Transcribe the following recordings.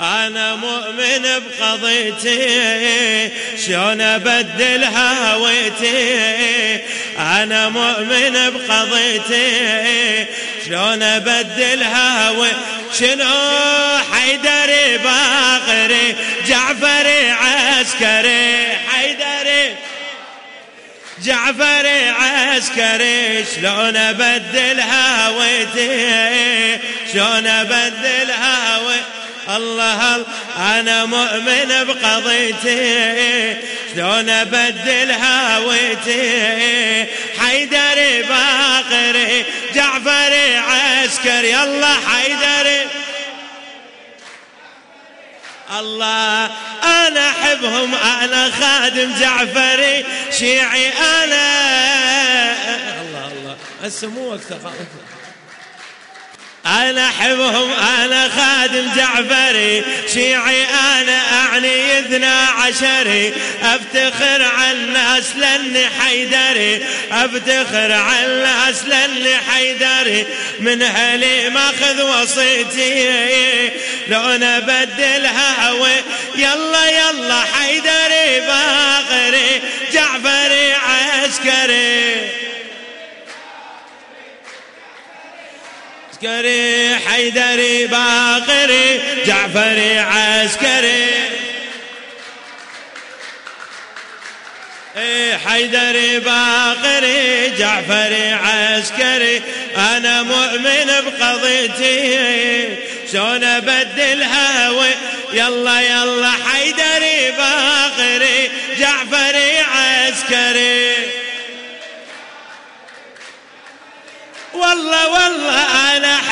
أنا مؤمن بقضيتي شلون أبدل هويتي؟ أنا مؤمن بقضيتي شلون أبدل هويتي شنو حيدري باقري جعفري عسكري حيدري جعفري عسكري شلون ابدل هويتي؟ شلون ابدل هويتي الله أنا مؤمن بقضيتي شلون أبدل هويتي؟ حيدري باقري جعفري عسكري الله حيدري الله أنا أحبهم أنا خادم جعفري شيعي أنا. الله الله. السمو أكثر. أنا أحبهم أنا خادم جعفري. شيعي أنا أعني اثنا عشري. أفتخر على الناس لأني حيدري. أفتخر على الناس لأني حيدري. من هلي ماخذ وصيتي. لو نبدل هوي يلا يلا حيدري باقري جعفري عسكري. عسكري حيدري باقري جعفري عسكري. إيه، حيدري باقري جعفري عسكري. أنا مؤمن بقضيتي. شلون أبدل هوي؟ يلا يلا حيدري باقري جعفري عسكري.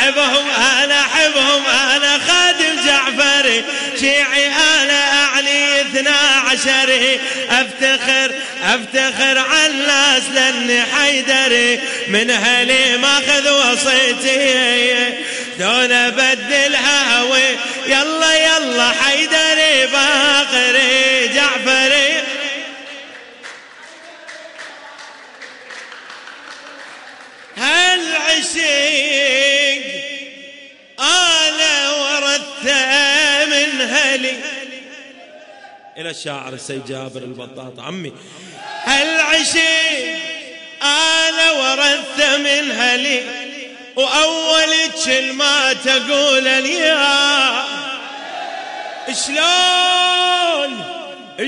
احبهم أنا أحبهم أنا خادم جعفري شيعي أنا أعني اثنا عشري أفتخر أفتخر على الناس لاني حيدري من هلي ماخذ وصيتي. دون ابدل هوي يلا يلا حيدري إلى الشاعر السيد جابر البطاط. عمي هالعشق أنا ورثته من هلي؟ وأول كلمه تقول يا شلون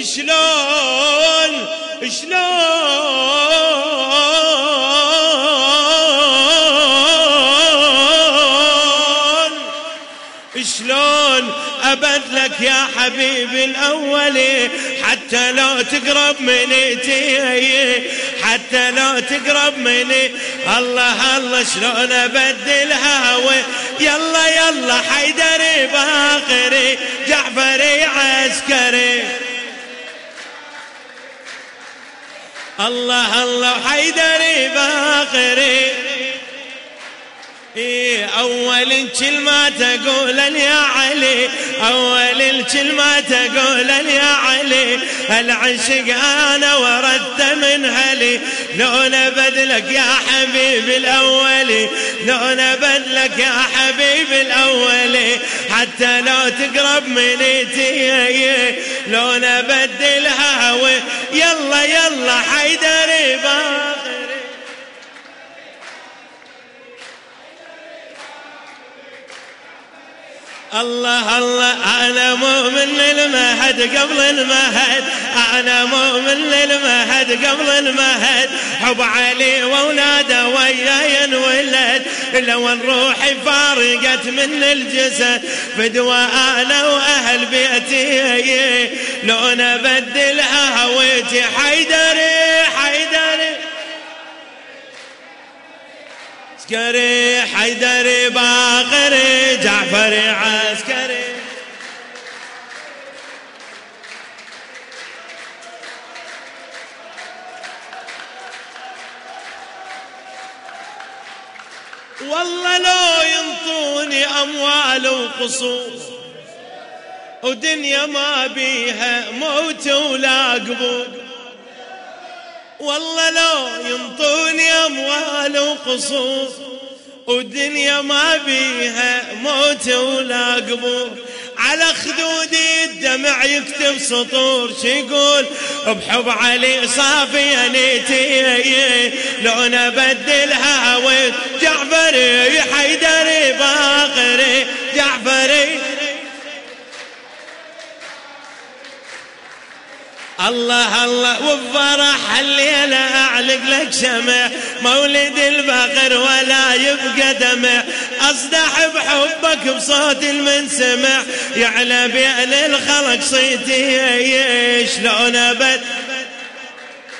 شلون شلون؟ أبد لك يا حبيبي الاولي حتى لو تقرب مني تي حتى لو تقرب مني الله الله شلون ابدل هوي يلا يلا حيدري باقري جعفري عسكري الله الله حيدري باقري إيه أول كلمة تقول يا علي أول الكلمة تقول يا علي العشق أنا وردت من هلي لو نبدلك يا حبيبي الأولي لو نبدلك يا حبيبي الأولي حتى لو تقرب مني تي لو نبدل هوي يلا يلا حيدري باقي الله الله أنا مؤمن للمهد قبل المهد. أنا مؤمن للمهد قبل المهد. حب علي وأولاده وياي انولد. لو روحي فارقت من الجسد فدوى أنا وأهل بيتي. لو هويتي حيدري حيدري عسكري حيدري باقري جعفري عسكري. والله لو ينطوني أموال وقصور ودنيا ما بيها موت ولا قبور. والله لو ينطوني أموال وقصور ودنيا ما بيها موت ولا قبور. على خدودي الدمع يكتب سطور شيقول بحب علي صافي نيتي لو نبدلها وين جعفري الله الله وبفرح الليلة أعلق لك شمع. مولد البقر ولا يبقى دمع. أصدح بحبك بصوت المنسمع يعلى بين الخلق صيتي شلون أبد.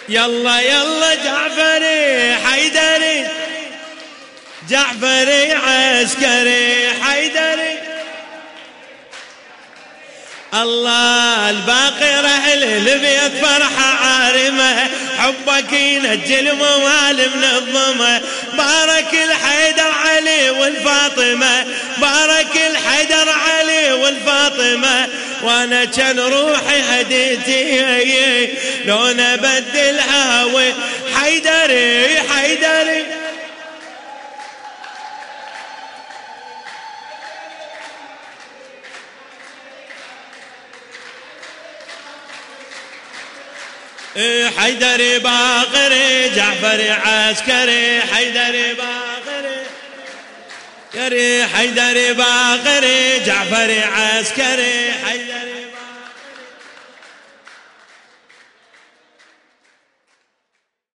يلا يلا جعفري حيدري. جعفري عسكري حيدري. الله الباقي رحل البيت فرحة عارمة حبك ينجي الموال من الظمة بارك الحيدر علي والفاطمة بارك الحيدر علي والفاطمة. وأنا كان روحي هديتي لو نبدل هاوي حيدري حيدري. حيدر باقري جعفر عسكري حيدر باقري يا حيدر باقري جعفر عسكري حيدر